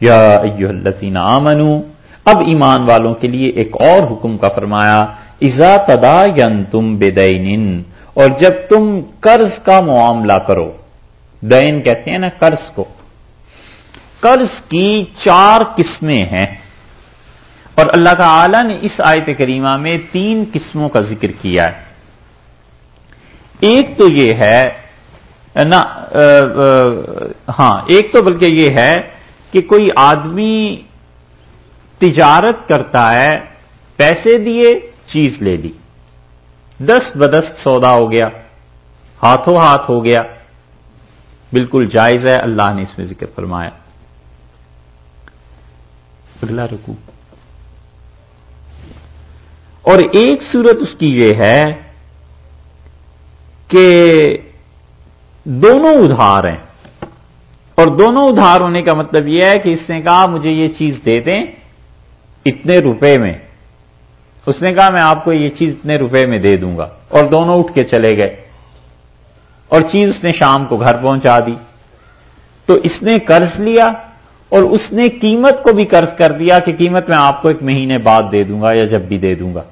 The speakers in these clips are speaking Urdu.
یا ایوہ الذین آمنو، اب ایمان والوں کے لیے ایک اور حکم کا فرمایا ازا تدا تم بدین اور جب تم قرض کا معاملہ کرو، دین کہتے ہیں نا قرض کو، قرض کی چار قسمیں ہیں۔ اور اللہ تعالی نے اس آیت کریمہ میں تین قسموں کا ذکر کیا ہے۔ ایک تو یہ ہے نا ہاں ایک تو بلکہ یہ ہے کہ کوئی آدمی تجارت کرتا ہے، پیسے دیے، چیز لے لی۔ دست بدست سودا ہو گیا، ہاتھوں ہاتھ ہو گیا۔ بالکل جائز ہے، اللہ نے اس میں ذکر فرمایا۔ اگلا رکو اور ایک صورت اس کی یہ ہے کہ دونوں ادھار ہیں۔ اور دونوں ادھار ہونے کا مطلب یہ ہے کہ اس نے کہا مجھے یہ چیز دے دیں اتنے روپے میں۔ اس نے کہا میں آپ کو یہ چیز اتنے روپے میں دے دوں گا۔ اور دونوں اٹھ کے چلے گئے۔ اور چیز اس نے شام کو گھر پہنچا دی۔ تو اس نے قرض لیا اور اس نے قیمت کو بھی قرض کر دیا کہ قیمت میں آپ کو ایک مہینے بعد دے دوں گا یا جب بھی دے دوں گا۔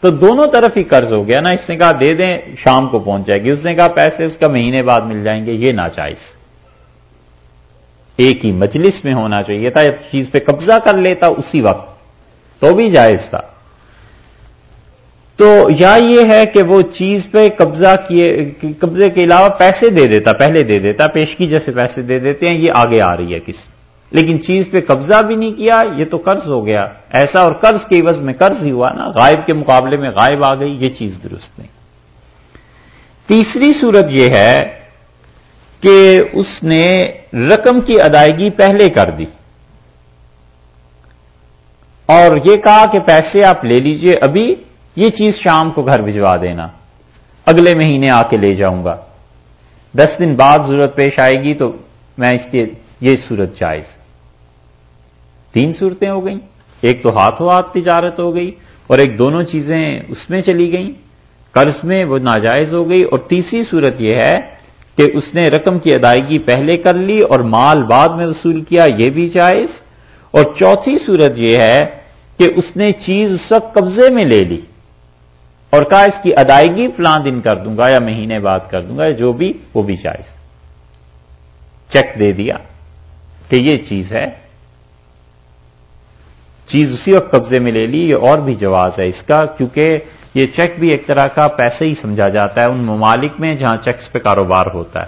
تو دونوں طرف ہی قرض ہو گیا نا۔ اس نے کہا دے دیں، شام کو پہنچ جائے گی۔ اس نے کہا پیسے اس کا مہینے بعد مل جائیں گے، یہ ناجائز۔ ایک ہی مجلس میں ہونا چاہیے تھا جب چیز پہ قبضہ کر لیتا اسی وقت۔ تو بھی جائز تھا۔ تو یا یہ ہے کہ وہ چیز پہ قبضہ کیے، قبضے کے علاوہ پیسے دے دیتا، پہلے دے دیتا، پیشگی جیسے پیسے دے دیتے ہیں، یہ آگے آ رہی ہے کس لیکن چیز پہ قبضہ بھی نہیں کیا، یہ تو قرض ہو گیا۔ ایسا اور قرض کے عوض میں قرض ہی ہوا نا۔ غائب کے مقابلے میں غائب آ گئی، یہ چیز درست نہیں۔ تیسری صورت یہ ہے کہ اس نے رقم کی ادائیگی پہلے کر دی۔ اور یہ کہا کہ پیسے آپ لے لیجیے، ابھی یہ چیز شام کو گھر بھجوا دینا۔ اگلے مہینے آ کے لے جاؤں گا۔ دس دن بعد ضرورت پیش آئے گی تو میں اس کے یہ صورت جائز۔ تین صورتیں ہو گئیں۔ ایک تو ہاتھوں ہاتھ تجارت ہو گئی اور ایک دونوں چیزیں اس میں چلی گئیں۔ قرض میں وہ ناجائز ہو گئی۔ اور تیسری صورت یہ ہے کہ اس نے رقم کی ادائیگی پہلے کر لی اور مال بعد میں وصول کیا، یہ بھی جائز۔ اور چوتھی صورت یہ ہے کہ اس نے چیز اس وقت قبضے میں لے لی اور کہا اس کی ادائیگی فلاں دن کر دوں گا یا مہینے بعد کر دوں گا، جو بھی، وہ بھی جائز۔ چیک دے دیا کہ یہ چیز ہے۔ چیز اسی وقت قبضے میں لے لی، یہ اور بھی جواز ہے اس کا، کیونکہ یہ چیک بھی ایک طرح کا پیسے ہی سمجھا جاتا ہے ان ممالک میں جہاں چیکس پہ کاروبار ہوتا ہے۔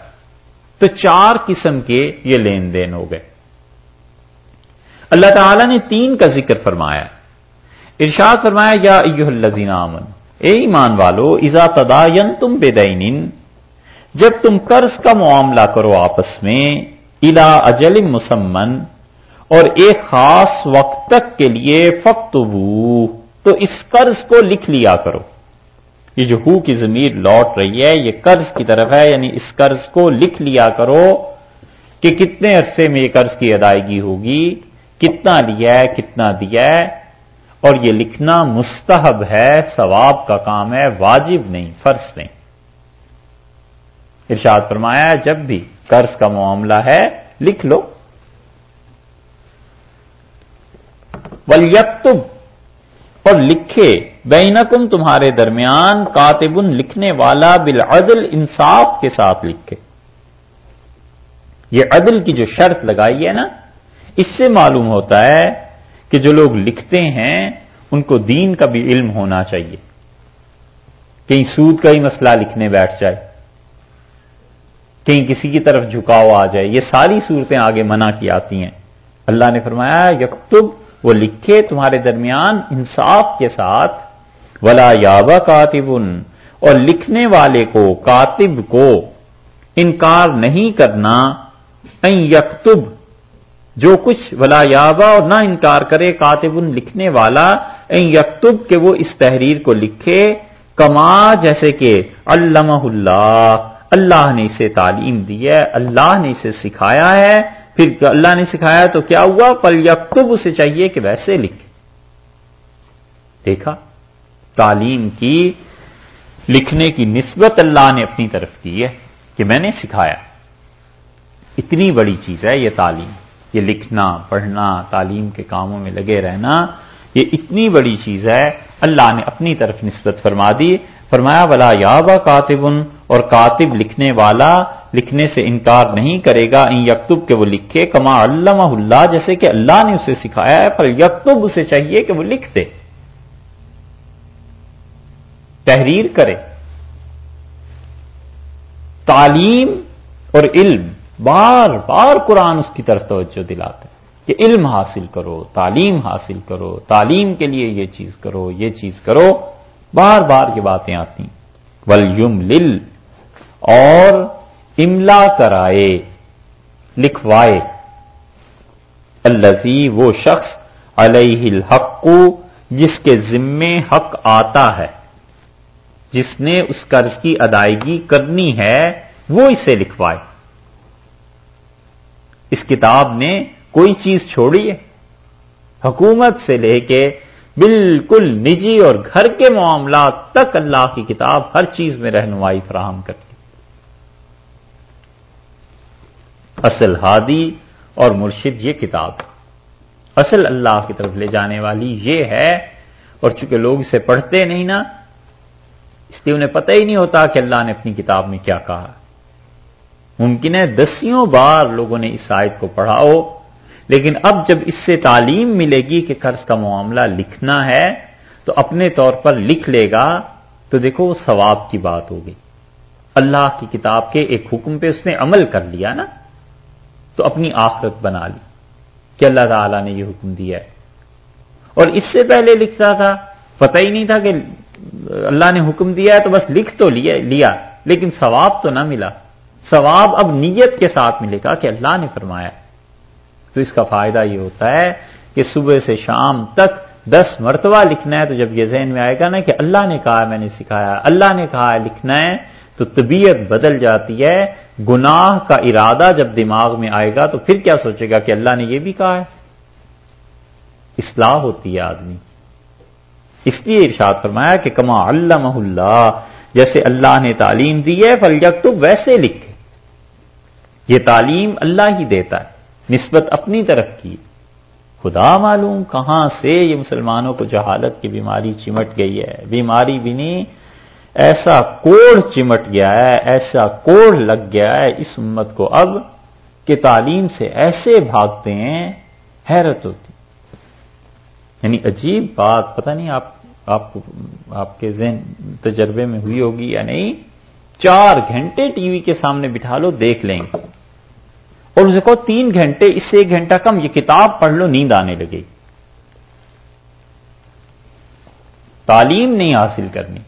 تو چار قسم کے یہ لین دین ہو گئے۔ اللہ تعالی نے تین کا ذکر فرمایا۔ ارشاد فرمایا، یا ایوہ الذین آمن اے ایمان والو، اذا تداین تم بے جب تم قرض کا معاملہ کرو آپس میں الا اجل مسمن، اور ایک خاص وقت تک کے لیے فقتبو تو اس قرض کو لکھ لیا کرو۔ یہ جو ہو کی ضمیر لوٹ رہی ہے، یہ قرض کی طرف ہے یعنی اس قرض کو لکھ لیا کرو کہ کتنے عرصے میں یہ قرض کی ادائیگی ہوگی، کتنا لیا ہے، کتنا دیا ہے۔ اور یہ لکھنا مستحب ہے، ثواب کا کام ہے، واجب نہیں، فرض نہیں۔ ارشاد فرمایا، جب بھی قرض کا معاملہ ہے، لکھ لو۔ ولیکتب اور لکھے، بینکم تمہارے درمیان کاتبن لکھنے والا بالعدل انصاف کے ساتھ لکھے۔ یہ عدل کی جو شرط لگائی ہے نا، اس سے معلوم ہوتا ہے کہ جو لوگ لکھتے ہیں، ان کو دین کا بھی علم ہونا چاہیے۔ کہیں سود کا ہی مسئلہ لکھنے بیٹھ جائے۔ کہیں کسی کی طرف جھکاؤ آ جائے۔ یہ ساری صورتیں آگے منع کی آتی ہیں۔ اللہ نے فرمایا، یکتب وہ لکھے تمہارے درمیان انصاف کے ساتھ، ولا یابا کاتب اور لکھنے والے کو، کاتب کو انکار نہیں کرنا یکتب جو کچھ ولا یابا اور نہ انکار کرے، کاتب لکھنے والا یکتب کہ وہ اس تحریر کو لکھے، کما جیسے کہ علامہ اللہ اللہ نے اسے تعلیم دی ہے، اللہ نے اسے سکھایا ہے پھر اللہ نے سکھایا تو کیا ہوا؟ پل یکتب اسے چاہیے کہ ویسے لکھے۔ دیکھا، تعلیم کی، لکھنے کی نسبت اللہ نے اپنی طرف کی ہے کہ میں نے سکھایا۔ اتنی بڑی چیز ہے یہ تعلیم۔ یہ لکھنا، پڑھنا، تعلیم کے کاموں میں لگے رہنا، یہ اتنی بڑی چیز ہے۔ اللہ نے اپنی طرف نسبت فرما دی۔ فرمایا، ولا یابا کاتب اور کاتب لکھنے والا لکھنے سے انکار نہیں کرے گا، ان یکتب کے وہ لکھے، کما علامہ اللہ، جیسے کہ اللہ نے اسے سکھایا ہے، پر یکتب اسے چاہیے کہ وہ لکھ دے تحریر کرے۔ تعلیم اور علم، بار بار قرآن اس کی طرف توجہ دلاتے ہیں کہ علم حاصل کرو، تعلیم حاصل کرو، تعلیم کے لیے یہ چیز کرو، یہ چیز کرو۔ بار بار یہ باتیں آتی ولیم لل اور املا کرائے، لکھوائے۔ الزی وہ شخص، علیہ الحق، جس کے ذمے حق آتا ہے۔ جس نے اس قرض کی ادائیگی کرنی ہے، وہ اسے لکھوائے۔ اس کتاب نے کوئی چیز چھوڑی ہے؟ حکومت سے لے کے بالکل نجی اور گھر کے معاملات تک اللہ کی کتاب ہر چیز میں رہنمائی فراہم کرتی اصل ہادی اور مرشد یہ کتاب۔ اصل اللہ کی طرف لے جانے والی یہ ہے، اور چونکہ لوگ اسے پڑھتے نہیں نا، اس لیے انہیں پتہ ہی نہیں ہوتا کہ اللہ نے اپنی کتاب میں کیا کہا۔ ممکن ہے دسیوں بار لوگوں نے اس آیت کو پڑھا ہو، لیکن اب جب اس سے تعلیم ملے گی کہ قرض کا معاملہ لکھنا ہے، تو اپنے طور پر لکھ لے گا، تو دیکھو وہ ثواب کی بات ہوگی۔ اللہ کی کتاب کے ایک حکم پہ اس نے عمل کر لیا نا۔ تو اپنی آخرت بنا لی کہ اللہ تعالی نے یہ حکم دیا ہے۔ اور اس سے پہلے لکھتا تھا، پتہ ہی نہیں تھا کہ اللہ نے حکم دیا ہے تو بس لکھ تو لیا لیکن ثواب تو نہ ملا۔ ثواب اب نیت کے ساتھ ملے گا کہ اللہ نے فرمایا۔ تو اس کا فائدہ یہ ہوتا ہے کہ صبح سے شام تک دس مرتبہ لکھنا ہے تو جب یہ ذہن میں آئے گا نا کہ اللہ نے کہا، میں نے سکھایا، اللہ نے کہا ہے لکھنا ہے تو طبیعت بدل جاتی ہے، گناہ کا ارادہ جب دماغ میں آئے گا تو پھر کیا سوچے گا کہ اللہ نے یہ بھی کہا ہے؟ اصلاح ہوتی ہے آدمی۔ اس لیے ارشاد فرمایا کہ کما اللہ اللہ، جیسے اللہ نے تعلیم دی ہے فل تو ویسے لکھے یہ تعلیم اللہ ہی دیتا ہے، نسبت اپنی طرف کی۔ خدا معلوم کہاں سے یہ مسلمانوں کو جہالت کی بیماری چمٹ گئی ہے۔ بیماری بھی نہیں ایسا کوڑ چمٹ گیا ہے، ایسا کوڑ لگ گیا ہے اس امت کو۔ اب کہ تعلیم سے ایسے بھاگتے ہیں، حیرت ہوتی۔ یعنی عجیب بات، پتہ نہیں آپ آپ آپ کے ذہن تجربے میں ہوئی ہوگی یا نہیں۔ چار گھنٹے ٹی وی کے سامنے بٹھا لو، دیکھ لیں۔ گے اور اسے کہو تین گھنٹے، اس سے ایک گھنٹہ کم، یہ کتاب پڑھ لو، نیند آنے لگے۔ تعلیم نہیں حاصل کرنی۔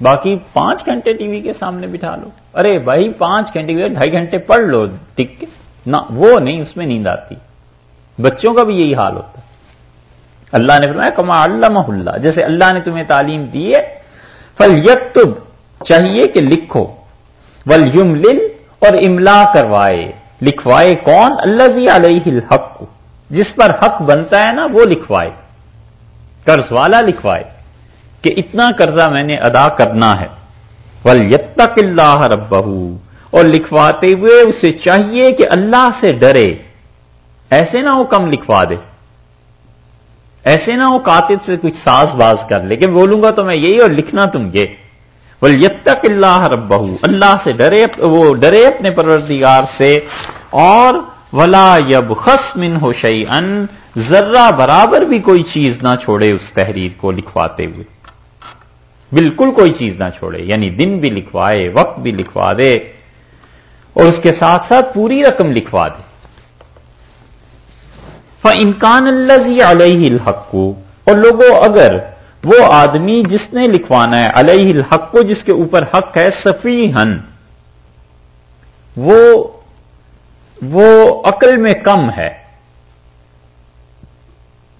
باقی پانچ گھنٹے ٹی وی کے سامنے بٹھا لو۔ ارے بھائی، پانچ گھنٹے ڈھائی گھنٹے پڑھ لو ٹک کے نہ، وہ نہیں، اس میں نیند آتی۔ بچوں کا بھی یہی حال ہوتا۔ ہے اللہ نے فرمایا، کما اللہ اللہ، جیسے اللہ نے تمہیں تعلیم دی ہے فل چاہیے کہ لکھو۔ ول یم اور املا کروائے۔ لکھوائے کون؟ اللہ زی علیہ الحق۔ جس پر حق بنتا ہے نا، وہ لکھوائے۔ قرض والا لکھوائے۔ کہ اتنا قرضہ میں نے ادا کرنا ہے۔ ول یتک اللہ رب اور لکھواتے ہوئے اسے چاہیے کہ اللہ سے ڈرے۔ ایسے نہ وہ کم لکھوا دے۔ ایسے نہ وہ کاتب سے کچھ ساز باز کر لیکن بولوں گا تو میں یہی اور لکھنا تم یہ۔ بول یتک اللہ رب اللہ سے ڈرے وہ ڈرے اپنے پروردگار سے۔ اور ولا یب خس من ہو شعی ان ذرہ برابر بھی کوئی چیز نہ چھوڑے اس تحریر کو لکھواتے ہوئے۔ بالکل کوئی چیز نہ چھوڑے یعنی دن بھی لکھوائے، وقت بھی لکھوا دے، اور اس کے ساتھ ساتھ پوری رقم لکھوا دے۔ انکان اللہ علیہ الحق کو اور لوگوں اگر وہ آدمی جس نے لکھوانا ہے علیہ الحق کو جس کے اوپر حق ہے سفی وہ وہ عقل میں کم ہے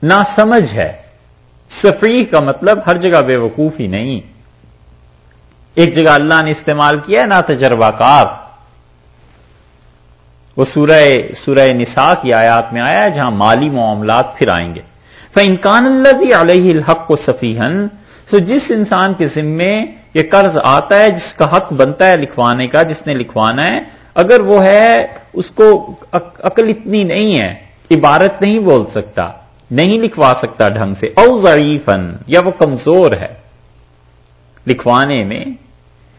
نہ سمجھ ہے سفری کا مطلب ہر جگہ بے وقوف ہی نہیں۔ ایک جگہ اللہ نے استعمال کیا ہے نا تجربہ کار۔ وہ سورہ سورہ نساء کی آیات میں آیا ہے، جہاں مالی معاملات پھر آئیں گے۔ فنکان اللہ علیہ الحق کو سفیحن سو جس انسان کے ذمے یہ قرض آتا ہے، جس کا حق بنتا ہے لکھوانے کا، جس نے لکھوانا ہے، اگر وہ ہے، اس کو عقل اتنی نہیں ہے، عبارت نہیں بول سکتا۔ نہیں لکھوا سکتا ڈھنگ سے، او ضعیفن یا وہ کمزور ہے۔ لکھوانے میں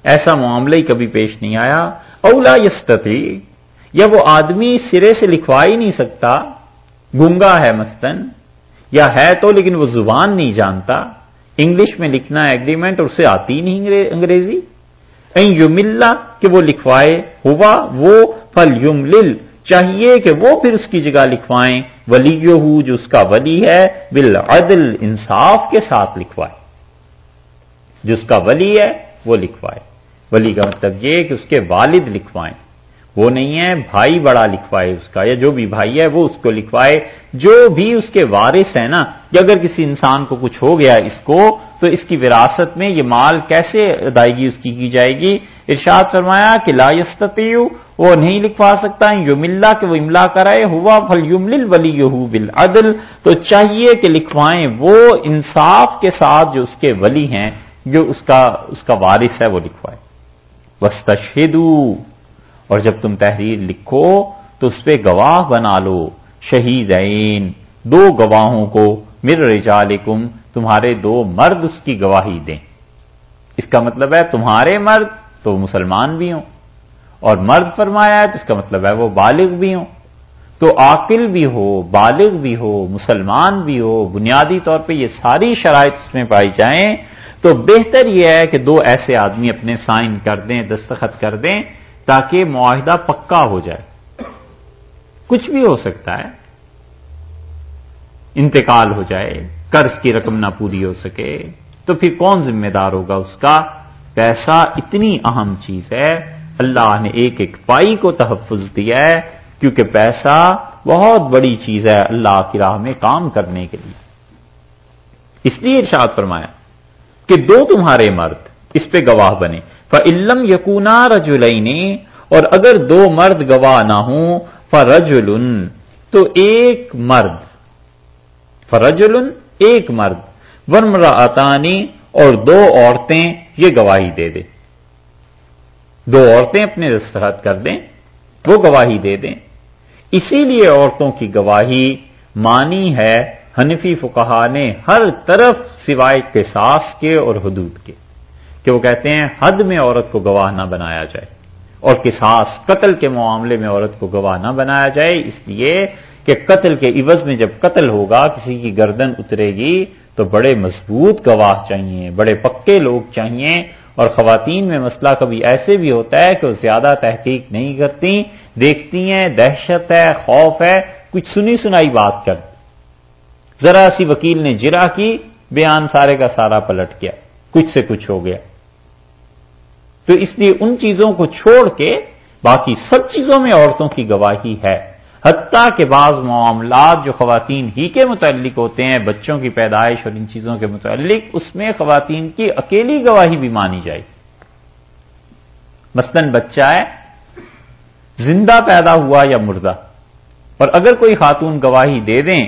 ایسا معاملہ ہی کبھی پیش نہیں آیا۔ اولا یستتی، یا وہ آدمی سرے سے لکھوا ہی نہیں سکتا۔ گنگا ہے مستن یا ہے تو لیکن وہ زبان نہیں جانتا۔ انگلش میں لکھنا ایگریمنٹ اور اسے آتی نہیں انگریزی۔ یوم کہ وہ لکھوائے، ہوا، وہ، فل یوم چاہیے کہ وہ پھر اس کی جگہ لکھوائیں ولی جو اس کا ولی ہے، بالعدل، انصاف کے ساتھ لکھوائے جو اس کا ولی ہے، وہ لکھوائے ولی کا مطلب یہ کہ اس کے والد لکھوائیں۔ وہ نہیں ہے، بھائی بڑا لکھوائے اس کا، یا جو بھی بھائی ہے، وہ اس کو لکھوائے۔ جو بھی اس کے وارث ہے نا کہ اگر کسی انسان کو کچھ ہو گیا اس کو تو اس کی وراثت میں یہ مال کیسے ادائیگی اس کی کی جائے گی؟ ارشاد فرمایا کہ لا یستطیع، وہ نہیں لکھوا سکتا یو ملا کہ وہ املا کرائے، ہوا پھل یوم ولی بل عدل تو چاہیے کہ لکھوائیں وہ انصاف کے ساتھ جو اس کے ولی ہیں، جو اس کا اس کا وارث ہے، وہ لکھوائے وسطو اور جب تم تحریر لکھو، تو اس پہ گواہ بنا لو شہید دو گواہوں کو مر رجالکم تمہارے دو مرد اس کی گواہی دیں۔ اس کا مطلب ہے تمہارے مرد تو مسلمان بھی ہوں۔ اور مرد فرمایا ہے تو اس کا مطلب ہے وہ بالغ بھی ہوں۔ تو عاقل بھی ہو، بالغ بھی ہو، مسلمان بھی ہو، بنیادی طور پہ یہ ساری شرائط اس میں پائی جائیں تو بہتر یہ ہے کہ دو ایسے آدمی اپنے سائن کر دیں، دستخط کر دیں تاکہ معاہدہ پکا ہو جائے۔ کچھ بھی ہو سکتا ہے۔ انتقال ہو جائے۔ قرض کی رقم نہ پوری ہو سکے، تو پھر کون ذمہ دار ہوگا اس کا؟ پیسہ اتنی اہم چیز ہے، اللہ نے ایک ایک پائی کو تحفظ دیا ہے، کیونکہ پیسہ بہت بڑی چیز ہے اللہ کی راہ میں کام کرنے کے لیے۔ اس لیے ارشاد فرمایا کہ دو تمہارے مرد اس پہ گواہ بنے۔ فعلم یقونا رجولئی اور اگر دو مرد گواہ نہ ہوں، فرجل، تو ایک مرد۔ فرجل ایک مرد ورمرا آتانی اور دو عورتیں یہ گواہی دے دیں دو عورتیں اپنے دستخط کر دیں، وہ گواہی دے دیں۔ اسی لیے عورتوں کی گواہی مانی ہے حنفی فکہ نے ہر طرف سوائے قصاص کے اور حدود کے، کہ وہ کہتے ہیں حد میں عورت کو گواہ نہ بنایا جائے اور کساس قتل کے معاملے میں عورت کو گواہ نہ بنایا جائے۔ اس لیے کہ قتل کے عوض میں جب قتل ہوگا، کسی کی گردن اترے گی، تو بڑے مضبوط گواہ چاہیے، بڑے پکے لوگ چاہیے۔ اور خواتین میں مسئلہ کبھی ایسے بھی ہوتا ہے کہ وہ زیادہ تحقیق نہیں کرتی، دیکھتی ہیں، دہشت ہے، خوف ہے، کچھ سنی سنائی بات کر۔ ذرا سی وکیل نے جرا کی، بیان سارے کا سارا پلٹ گیا، کچھ سے کچھ ہو گیا۔ تو اس لیے ان چیزوں کو چھوڑ کے باقی سب چیزوں میں عورتوں کی گواہی ہے۔ حتیٰ کے بعض معاملات جو خواتین ہی کے متعلق ہوتے ہیں، بچوں کی پیدائش اور ان چیزوں کے متعلق، اس میں خواتین کی اکیلی گواہی بھی مانی جائے مثلاً بچہ ہے، زندہ پیدا ہوا یا مردہ؟ اور اگر کوئی خاتون گواہی دے دیں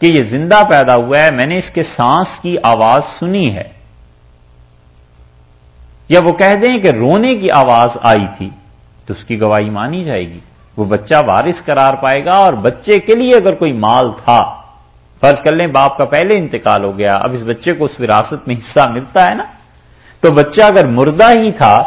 کہ یہ زندہ پیدا ہوا ہے، میں نے اس کے سانس کی آواز سنی ہے۔ یا وہ کہہ دیں کہ رونے کی آواز آئی تھی، تو اس کی گواہی مانی جائے گی۔ وہ بچہ وارث قرار پائے گا اور بچے کے لیے اگر کوئی مال تھا، فرض کر لیں باپ کا پہلے انتقال ہو گیا، اب اس بچے کو اس وراثت میں حصہ ملتا ہے نا، تو بچہ اگر مردہ ہی تھا،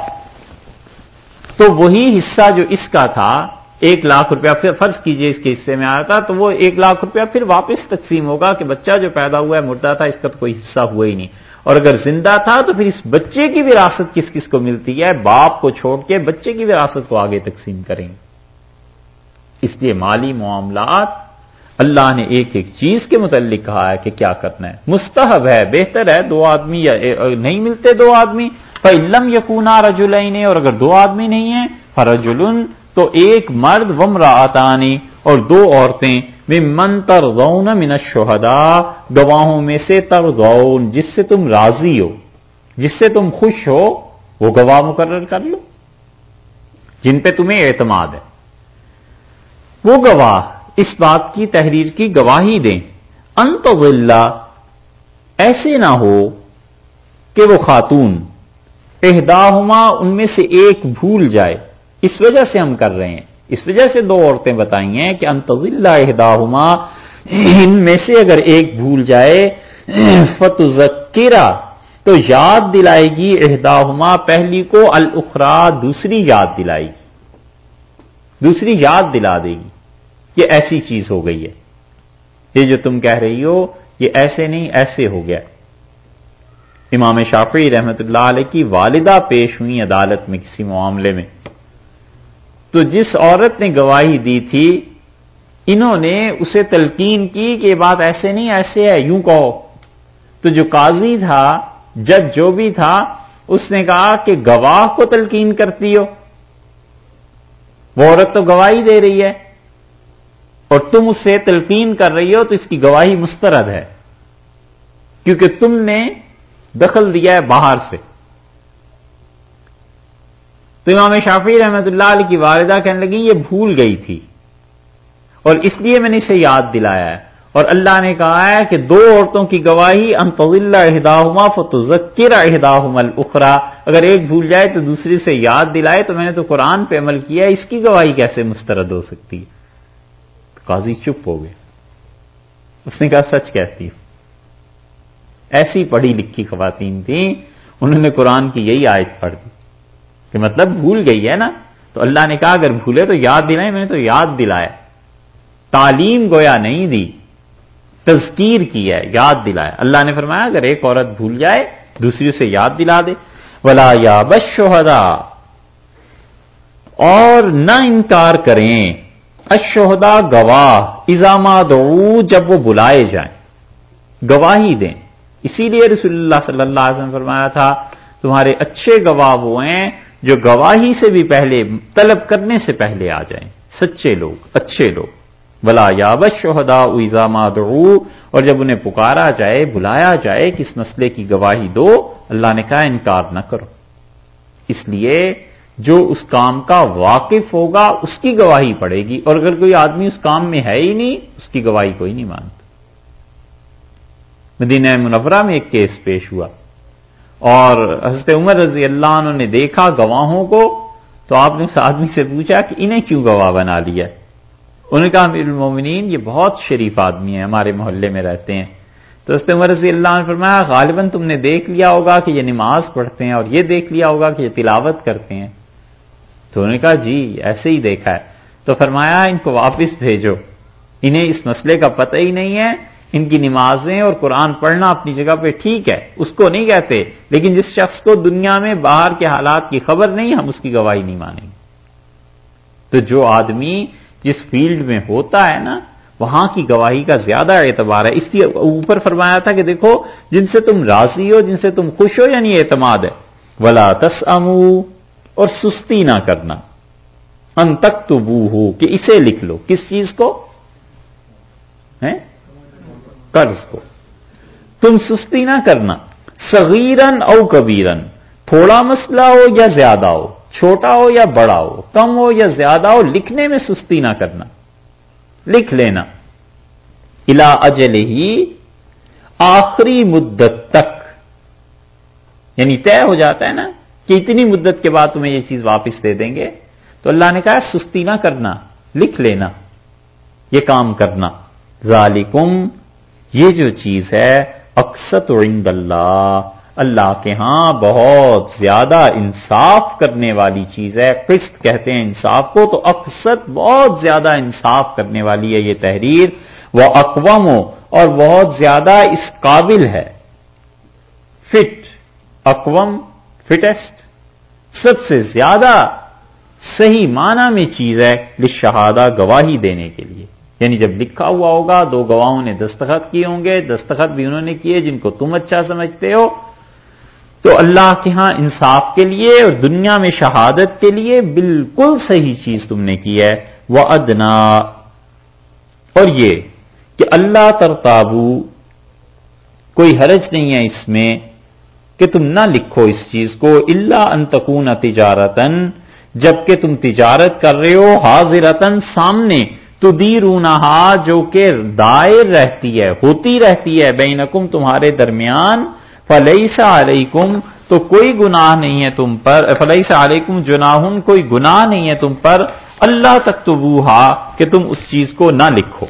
تو وہی حصہ جو اس کا تھا، ایک لاکھ روپیہ پھر فرض کیجیے اس کے حصے میں آیا تھا، تو وہ ایک لاکھ روپیہ پھر واپس تقسیم ہوگا کہ بچہ جو پیدا ہوا ہے مردہ تھا، اس کا تو کوئی حصہ ہوا ہی نہیں۔ اور اگر زندہ تھا، تو پھر اس بچے کی وراثت کس کس کو ملتی ہے؟ باپ کو چھوڑ کے بچے کی وراثت کو آگے تقسیم کریں۔ اس لیے مالی معاملات اللہ نے ایک ایک چیز کے متعلق کہا ہے کہ کیا کرنا ہے۔ مستحب ہے، بہتر ہے، دو آدمی یا نہیں ملتے دو آدمی۔ فلم یقونا رجولین اور اگر دو آدمی نہیں ہیں فرجلن تو ایک مرد ومرا اور دو عورتیں۔ من ترغون من الشہداء، گواہوں میں سے ترغون جس سے تم راضی ہو۔ جس سے تم خوش ہو، وہ گواہ مقرر کر لو۔ جن پہ تمہیں اعتماد ہے۔ وہ گواہ اس بات کی تحریر کی گواہی دیں۔ انت ایسے نہ ہو کہ وہ خاتون، اہداہما ان میں سے ایک بھول جائے۔ اس وجہ سے ہم کر رہے ہیں۔ اس وجہ سے دو عورتیں بتائی ہیں کہ انتظلہ اہداہما ان میں سے اگر ایک بھول جائے، فتذکرہ، تو یاد دلائے گی اہداہما پہلی کو الاخرا دوسری یاد دلائے گی۔ دوسری یاد دلا دے گی، یہ ایسی چیز ہو گئی ہے۔ یہ جو تم کہہ رہی ہو، یہ ایسے نہیں، ایسے ہو گیا۔ امام شافعی رحمت اللہ علیہ کی والدہ پیش ہوئی عدالت میں کسی معاملے میں۔ تو جس عورت نے گواہی دی تھی، انہوں نے اسے تلقین کی کہ یہ بات ایسے نہیں، ایسے ہے، یوں کہو۔ تو جو قاضی تھا، جج جو بھی تھا، اس نے کہا کہ گواہ کو تلقین کرتی ہو۔ وہ عورت تو گواہی دے رہی ہے اور تم اس سے تلقین کر رہی ہو تو اس کی گواہی مسترد ہے کیونکہ تم نے دخل دیا ہے باہر سے۔ تو امام شافی رحمت اللہ علیہ کی والدہ کہنے لگی یہ بھول گئی تھی اور اس لیے میں نے اسے یاد دلایا ہے۔ اور اللہ نے کہا ہے کہ دو عورتوں کی گواہی انطول اہداہما فتذکر اہداہم الاخرى۔ اگر ایک بھول جائے تو دوسری سے یاد دلائے تو میں نے تو قرآن پہ عمل کیا اس کی گواہی کیسے مسترد ہو سکتی قاضی چپ ہو گئے۔ اس نے کہا، سچ کہتی ایسی پڑھی لکھی خواتین تھیں، انہوں نے قرآن کی یہی آیت پڑھ دی۔ کہ مطلب بھول گئی ہے نا؟ تو اللہ نے کہا، اگر بھولے تو یاد دلائے میں نے تو یاد دلایا تعلیم گویا نہیں دی۔ تذکیر کی ہے، یاد دلایا اللہ نے فرمایا، اگر ایک عورت بھول جائے، دوسری سے یاد دلا دے۔ ولا یا بش اور نہ انکار کریں۔ اشہدا گواہ ازامہ دو جب وہ بلائے جائیں۔ گواہی دیں۔ اسی لیے رسول اللہ صلی اللہ علیہ وسلم فرمایا تھا، تمہارے اچھے گواہ وہ ہیں جو گواہی سے بھی پہلے، طلب کرنے سے پہلے آ جائیں۔ سچے لوگ، اچھے لوگ۔ بلا یابش شہدا ایزامات دعو اور جب انہیں پکارا جائے، بلایا جائے کہ اس مسئلے کی گواہی دو، اللہ نے کہا انکار نہ کرو۔ اس لیے جو اس کام کا واقف ہوگا، اس کی گواہی پڑے گی۔ اور اگر کوئی آدمی اس کام میں ہے ہی نہیں، اس کی گواہی کوئی نہیں مانتا مدینہ منورہ میں ایک کیس پیش ہوا۔ اور حضرت عمر رضی اللہ عنہ نے دیکھا گواہوں کو، تو آپ نے اس آدمی سے پوچھا کہ انہیں کیوں گواہ بنا لیا؟ انہوں نے کہا، امیر المومنین، یہ بہت شریف آدمی ہیں، ہمارے محلے میں رہتے ہیں۔ تو اس عمر رضی اللہ نے فرمایا، غالباً تم نے دیکھ لیا ہوگا کہ یہ نماز پڑھتے ہیں اور یہ دیکھ لیا ہوگا کہ یہ تلاوت کرتے ہیں۔ تو انہوں نے کہا جی ایسے ہی دیکھا ہے۔ تو فرمایا، ان کو واپس بھیجو۔ انہیں اس مسئلے کا پتہ ہی نہیں ہے۔ ان کی نمازیں اور قرآن پڑھنا اپنی جگہ پہ ٹھیک ہے، اس کو نہیں کہتے۔ لیکن جس شخص کو دنیا میں باہر کے حالات کی خبر نہیں، ہم اس کی گواہی نہیں مانیں گے۔ تو جو آدمی جس فیلڈ میں ہوتا ہے نا، وہاں کی گواہی کا زیادہ اعتبار ہے۔ اس لیے اوپر فرمایا تھا کہ دیکھو، جن سے تم راضی ہو، جن سے تم خوش ہو یعنی اعتماد ہے۔ ولا تس اور سستی نہ کرنا۔ ان تک تو بو ہو کہ اسے لکھ لو۔ کس چیز کو؟ قرض کو۔ تم سستی نہ کرنا۔ صغیرن او کبیرن تھوڑا مسئلہ ہو یا زیادہ ہو۔ چھوٹا ہو یا بڑا ہو، کم ہو یا زیادہ ہو، لکھنے میں سستی نہ کرنا۔ لکھ لینا۔ الا اجل ہی آخری مدت تک۔ یعنی طے ہو جاتا ہے نا کہ اتنی مدت کے بعد تمہیں یہ چیز واپس دے دیں گے۔ تو اللہ نے کہا سستی نہ کرنا، لکھ لینا۔ یہ کام کرنا۔ ذالکم، یہ جو چیز ہے اکثت عند اللہ۔ اللہ کے ہاں بہت زیادہ انصاف کرنے والی چیز ہے۔ قسط کہتے ہیں انصاف کو، تو اکثر بہت زیادہ انصاف کرنے والی ہے یہ تحریر۔ وہ اقوام اور بہت زیادہ اس قابل ہے۔ فٹ اقوام فٹسٹ۔ سب سے زیادہ صحیح معنی میں چیز ہے لشہادہ گواہی دینے کے لیے۔ یعنی جب لکھا ہوا ہوگا، دو گواہوں نے دستخط کیے ہوں گے۔ دستخط بھی انہوں نے کیے جن کو تم اچھا سمجھتے ہو۔ تو اللہ کے ہاں انصاف کے لیے اور دنیا میں شہادت کے لیے بالکل صحیح چیز تم نے کی ہے۔ وہ ادنا اور یہ کہ اللہ ترتابو، کوئی حرج نہیں ہے اس میں کہ تم نہ لکھو اس چیز کو اللہ انتقون تجارتن جبکہ تم تجارت کر رہے ہو حاضرتن سامنے تو دیرونہا جو کہ دائر رہتی ہے، ہوتی رہتی ہے بینکم تمہارے درمیان۔ فلیسا علیکم تو کوئی گناہ نہیں ہے تم پر فلیسا علیکم جناہن کوئی گناہ نہیں ہے تم پر، اللہ تک تو کہ تم اس چیز کو نہ لکھو۔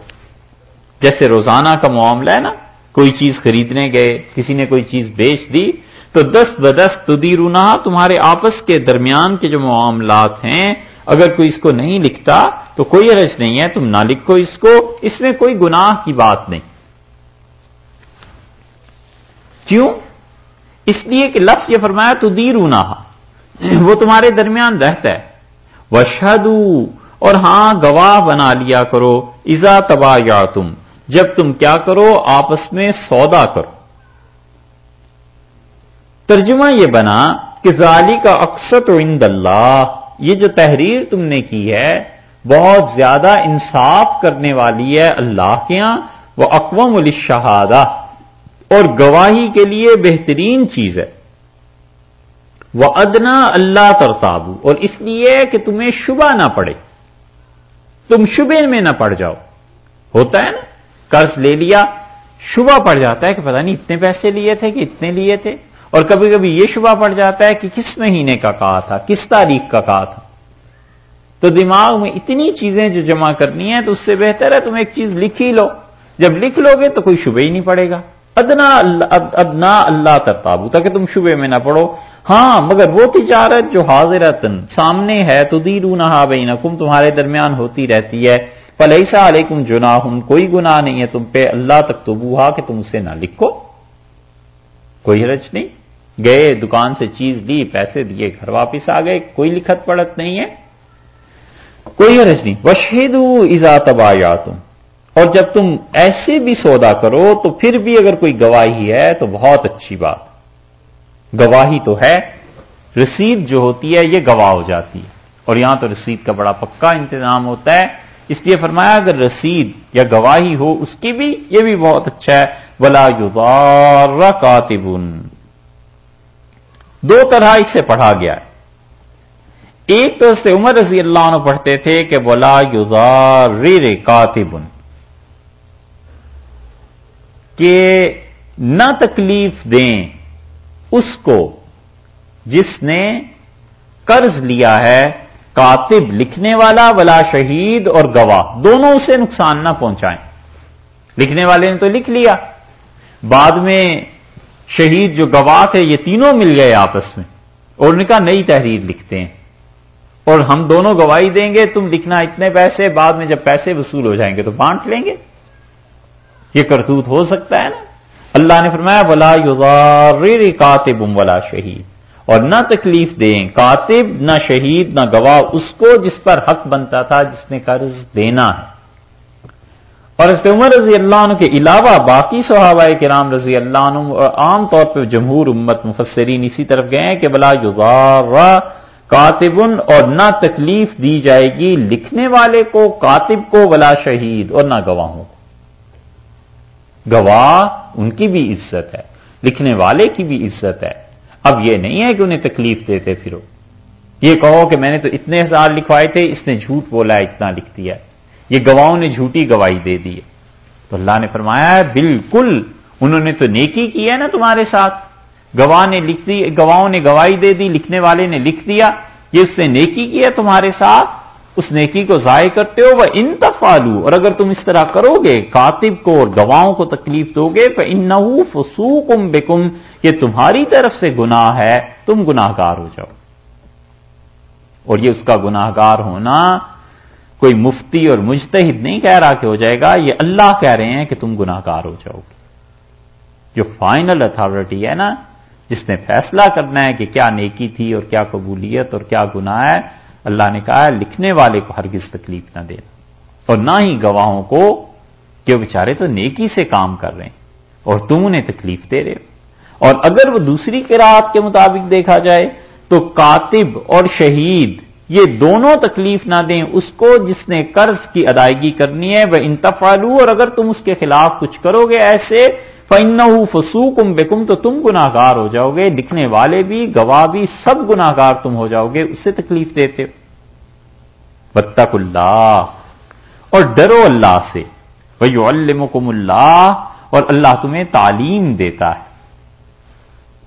جیسے روزانہ کا معاملہ ہے نا، کوئی چیز خریدنے گئے، کسی نے کوئی چیز بیچ دی، تو دست بدست تدیرونا تمہارے آپس کے درمیان کے جو معاملات ہیں، اگر کوئی اس کو نہیں لکھتا، تو کوئی عرض نہیں ہے، تم نہ لکھو اس کو، اس میں کوئی گناہ کی بات نہیں۔ کیوں؟ اس لیے کہ لفظ یہ فرمایا تو دیرونا وہ تمہارے درمیان رہتا ہے۔ وشدو اور ہاں گواہ بنا لیا کرو۔ ازا تبا یا تم جب تم کیا کرو، آپس میں سودا کرو۔ ترجمہ یہ بنا کہ ظالی کا اکثر عند اللہ۔ یہ جو تحریر تم نے کی ہے، بہت زیادہ انصاف کرنے والی ہے اللہ کے یہاں۔ وہ اقوام الشہادہ اور گواہی کے لیے بہترین چیز ہے۔ وہ ادنا اللہ ترتابو اور اس لیے کہ تمہیں شبہ نہ پڑے۔ تم شبے میں نہ پڑ جاؤ۔ ہوتا ہے نا؟ قرض لے لیا، شبہ پڑ جاتا ہے کہ پتہ نہیں اتنے پیسے لیے تھے کہ اتنے لیے تھے۔ اور کبھی کبھی یہ شبہ پڑ جاتا ہے کہ کس مہینے کا کہا تھا، کس تاریخ کا کہا تھا۔ تو دماغ میں اتنی چیزیں جو جمع کرنی ہے تو اس سے بہتر ہے تم ایک چیز لکھ ہی لو۔ جب لکھ لو گے تو کوئی شبہ ہی نہیں پڑے گا۔ ادنا ادنا اللہ ترتابو تاکہ تم شبے میں نہ پڑو ہاں مگر وہ تجارت جو حاضرتن سامنے ہے تو دیرو نہ بینکم، تمہارے درمیان ہوتی رہتی ہے۔ فلیسا علیکم جناح کوئی گناہ نہیں ہے تم پہ۔ اللہ تک تو بوہا کہ تم اسے نہ لکھو۔ کوئی حرج نہیں۔ گئے، دکان سے چیز لی، پیسے دیے، گھر واپس آ گئے۔ کوئی لکھت پڑت نہیں ہے۔ کوئی حرج نہیں۔ وشید ازا تبا تم اور جب تم ایسے بھی سودا کرو تو پھر بھی اگر کوئی گواہی ہے تو بہت اچھی بات۔ گواہی تو ہے، رسید جو ہوتی ہے یہ گواہ ہو جاتی ہے۔ اور یہاں تو رسید کا بڑا پکا انتظام ہوتا ہے۔ اس لیے فرمایا، اگر رسید یا گواہی ہو، اس کی بھی یہ بھی بہت اچھا ہے۔ ولا یوزار کاتبن دو طرح اس سے پڑھا گیا ہے۔ ایک تو اس سے عمر رضی اللہ عنہ پڑھتے تھے کہ بولا یوزار کاتبن کہ نہ تکلیف دیں اس کو جس نے قرض لیا ہے، کاتب لکھنے والا، ولا شہید اور گواہ، دونوں اسے نقصان نہ پہنچائیں۔ لکھنے والے نے تو لکھ لیا۔ بعد میں شہید جو گواہ تھے، یہ تینوں مل گئے آپس میں۔ اور ان کا نئی تحریر لکھتے ہیں۔ اور ہم دونوں گواہی دیں گے، تم لکھنا اتنے پیسے، بعد میں جب پیسے وصول ہو جائیں گے تو بانٹ لیں گے۔ یہ کرتوت ہو سکتا ہے نا؟ اللہ نے فرمایا بلا یوزار کاتب ولا شہید اور نہ تکلیف دیں کاتب نہ شہید نہ گواہ، اس کو جس پر حق بنتا تھا، جس نے قرض دینا ہے۔ اور اس عمر رضی اللہ عنہ کے علاوہ باقی صحابہ کرام رضی اللہ عنہ اور عام طور پہ جمہور امت مفسرین اسی طرف گئے ہیں کہ بلا یوزار کاتبن اور نہ تکلیف دی جائے گی لکھنے والے کو کاتب کو، ولا شہید، اور نہ گواہوں کو۔ گواہ ان کی بھی عزت ہے، لکھنے والے کی بھی عزت ہے۔ اب یہ نہیں ہے کہ انہیں تکلیف دیتے پھرو۔ یہ کہو کہ میں نے تو اتنے ہزار لکھوائے تھے، اس نے جھوٹ بولا اتنا لکھ دیا یہ گواہوں نے جھوٹی گواہی دے دی تو اللہ نے فرمایا ہے، بالکل، انہوں نے تو نیکی کی ہے نا تمہارے ساتھ۔ گواہ نے لکھ دی، گواہوں نے گواہی دے دی، لکھنے والے نے لکھ دیا۔ یہ اس نے نیکی کی ہے تمہارے ساتھ۔ اس نیکی کو ضائع کرتے ہو، وہ انتفالو اور اگر تم اس طرح کرو گے، کاتب کو اور گواہوں کو تکلیف دو گے ان فسوکم بکم یہ تمہاری طرف سے گناہ ہے، تم گناہ گار ہو جاؤ۔ اور یہ اس کا گناہ گار ہونا کوئی مفتی اور مجتہد نہیں کہہ رہا کہ ہو جائے گا، یہ اللہ کہہ رہے ہیں کہ تم گناہ گار ہو جاؤ گے۔ جو فائنل اتارٹی ہے نا، جس نے فیصلہ کرنا ہے کہ کیا نیکی تھی اور کیا قبولیت اور کیا گناہ ہے اللہ نے کہا لکھنے والے کو ہرگز تکلیف نہ دینا اور نہ ہی گواہوں کو، کہ بیچارے تو نیکی سے کام کر رہے ہیں، اور تم انہیں تکلیف دے رہے ہو۔ اور اگر وہ دوسری قرآت کے مطابق دیکھا جائے، تو کاتب اور شہید یہ دونوں تکلیف نہ دیں۔ اس کو جس نے قرض کی ادائیگی کرنی ہے، وہ انتفالو اور اگر تم اس کے خلاف کچھ کرو گے ایسے فن فسوکم بےکم تو تم گناہ گار ہو جاؤ گے لکھنے والے بھی، گواہ بھی، سب گناہ گار تم ہو جاؤ گے، اس سے تکلیف دیتے ہو۔ بتک اللہ اور ڈرو اللہ سے۔ وہ المکم اللہ اور اللہ تمہیں تعلیم دیتا ہے۔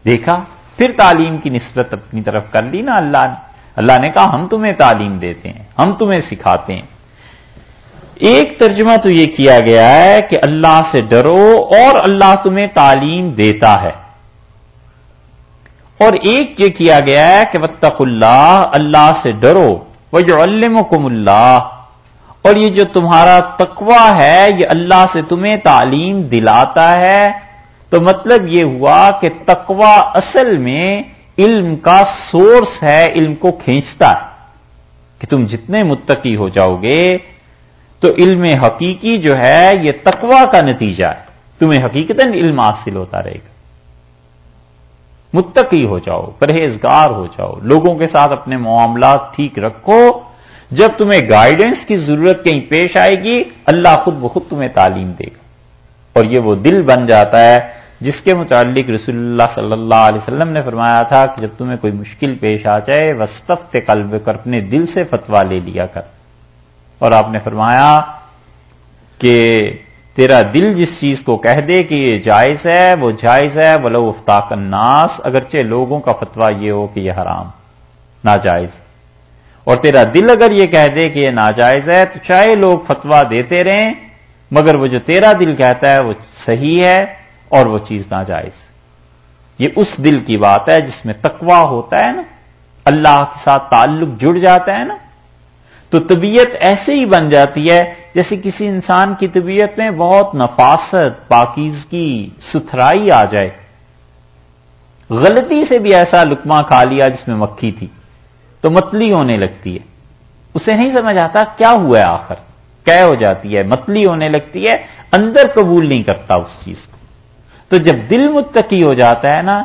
دیکھا؟ پھر تعلیم کی نسبت اپنی طرف کر لی نا اللہ نے۔ اللہ نے کہا، ہم تمہیں تعلیم دیتے ہیں، ہم تمہیں سکھاتے ہیں۔ ایک ترجمہ تو یہ کیا گیا ہے کہ اللہ سے ڈرو اور اللہ تمہیں تعلیم دیتا ہے۔ اور ایک یہ کیا گیا ہے کہ وطق اللہ اللہ سے ڈرو۔ وہ جو اللہ اور یہ جو تمہارا تقوی ہے، یہ اللہ سے تمہیں تعلیم دلاتا ہے۔ تو مطلب یہ ہوا کہ تقوی اصل میں علم کا سورس ہے، علم کو کھینچتا ہے۔ کہ تم جتنے متقی ہو جاؤ گے تو علم حقیقی جو ہے، یہ تقوی کا نتیجہ ہے۔ تمہیں حقیقت علم حاصل ہوتا رہے گا۔ متقی ہو جاؤ، پرہیزگار ہو جاؤ۔ لوگوں کے ساتھ اپنے معاملات ٹھیک رکھو۔ جب تمہیں گائیڈنس کی ضرورت کہیں پیش آئے گی، اللہ خود بخود تمہیں تعلیم دے گا۔ اور یہ وہ دل بن جاتا ہے جس کے متعلق رسول اللہ صلی اللہ علیہ وسلم نے فرمایا تھا کہ جب تمہیں کوئی مشکل پیش آ جائے وسطفت قلب کر اپنے دل سے فتوا لے لیا کر۔ اور آپ نے فرمایا کہ تیرا دل جس چیز کو کہہ دے کہ یہ جائز ہے، وہ جائز ہے، ولو افتاق الناس، اگرچہ لوگوں کا فتوا یہ ہو کہ یہ حرام، ناجائز۔ اور تیرا دل اگر یہ کہہ دے کہ یہ ناجائز ہے، تو چاہے لوگ فتوا دیتے رہیں، مگر وہ جو تیرا دل کہتا ہے وہ صحیح ہے اور وہ چیز ناجائز۔ یہ اس دل کی بات ہے جس میں تقوا ہوتا ہے نا، اللہ کے ساتھ تعلق جڑ جاتا ہے نا تو طبیعت ایسے ہی بن جاتی ہے جیسے کسی انسان کی طبیعت میں بہت نفاست، پاکیزگی، ستھرائی آ جائے۔ غلطی سے بھی ایسا لکما کھا لیا جس میں مکھی تھی۔ تو متلی ہونے لگتی ہے۔ اسے نہیں سمجھ آتا کیا ہوا ہے آخر۔ کیا ہو جاتی ہے؟ متلی ہونے لگتی ہے۔ اندر قبول نہیں کرتا اس چیز کو۔ تو جب دل متقی ہو جاتا ہے نا،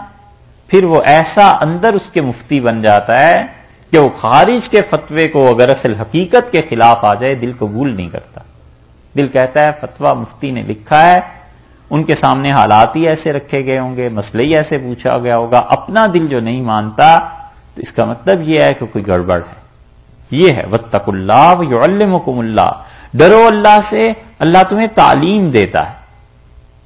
پھر وہ ایسا اندر اس کے مفتی بن جاتا ہے کہ وہ خارج کے فتوے کو اگر اصل حقیقت کے خلاف آ جائے، دل قبول نہیں کرتا۔ دل کہتا ہے فتوا مفتی نے لکھا ہے، ان کے سامنے حالات ہی ایسے رکھے گئے ہوں گے، مسئلے ہی ایسے پوچھا گیا ہوگا۔ اپنا دل جو نہیں مانتا، تو اس کا مطلب یہ ہے کہ کوئی گڑبڑ ہے۔ یہ ہے وطق اللہ یعلمکم اللہ ڈرو اللہ سے، اللہ تمہیں تعلیم دیتا ہے۔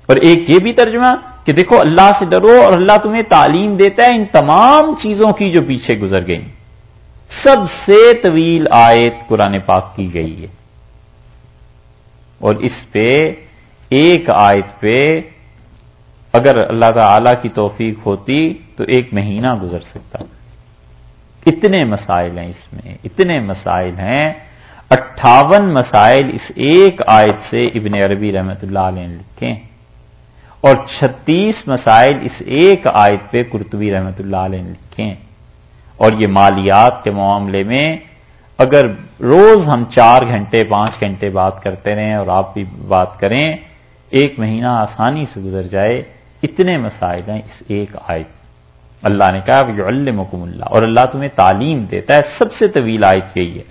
اور ایک یہ بھی ترجمہ کہ دیکھو، اللہ سے ڈرو اور اللہ تمہیں تعلیم دیتا ہے ان تمام چیزوں کی جو پیچھے گزر گئی سب سے طویل آیت قرآن پاک کی گئی ہے۔ اور اس پہ ایک آیت پہ اگر اللہ تعالی کی توفیق ہوتی تو ایک مہینہ گزر سکتا۔ اتنے مسائل ہیں اس میں، اتنے مسائل ہیں۔ اٹھاون مسائل اس ایک آیت سے ابن عربی رحمت اللہ علیہ نے لکھے اور چھتیس مسائل اس ایک آیت پہ کرتبی رحمت اللہ علیہ نے لکھے اور یہ مالیات کے معاملے میں اگر روز ہم چار گھنٹے، پانچ گھنٹے بات کرتے رہیں اور آپ بھی بات کریں، ایک مہینہ آسانی سے گزر جائے، اتنے مسائل ہیں اس ایک آیت اللہ نے کہا یہ اللہ اور اللہ تمہیں تعلیم دیتا ہے، سب سے طویل آیت یہی ہے۔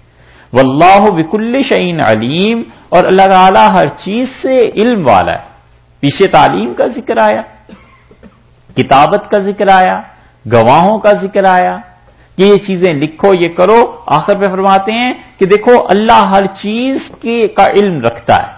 واللہ بکل شعین علیم اور اللہ تعالی ہر چیز سے علم والا ہے۔ پیچھے تعلیم کا ذکر آیا، کتابت کا ذکر آیا، گواہوں کا ذکر آیا کہ یہ چیزیں لکھو، یہ کرو۔ آخر پہ فرماتے ہیں کہ دیکھو، اللہ ہر چیز کے کا علم رکھتا ہے۔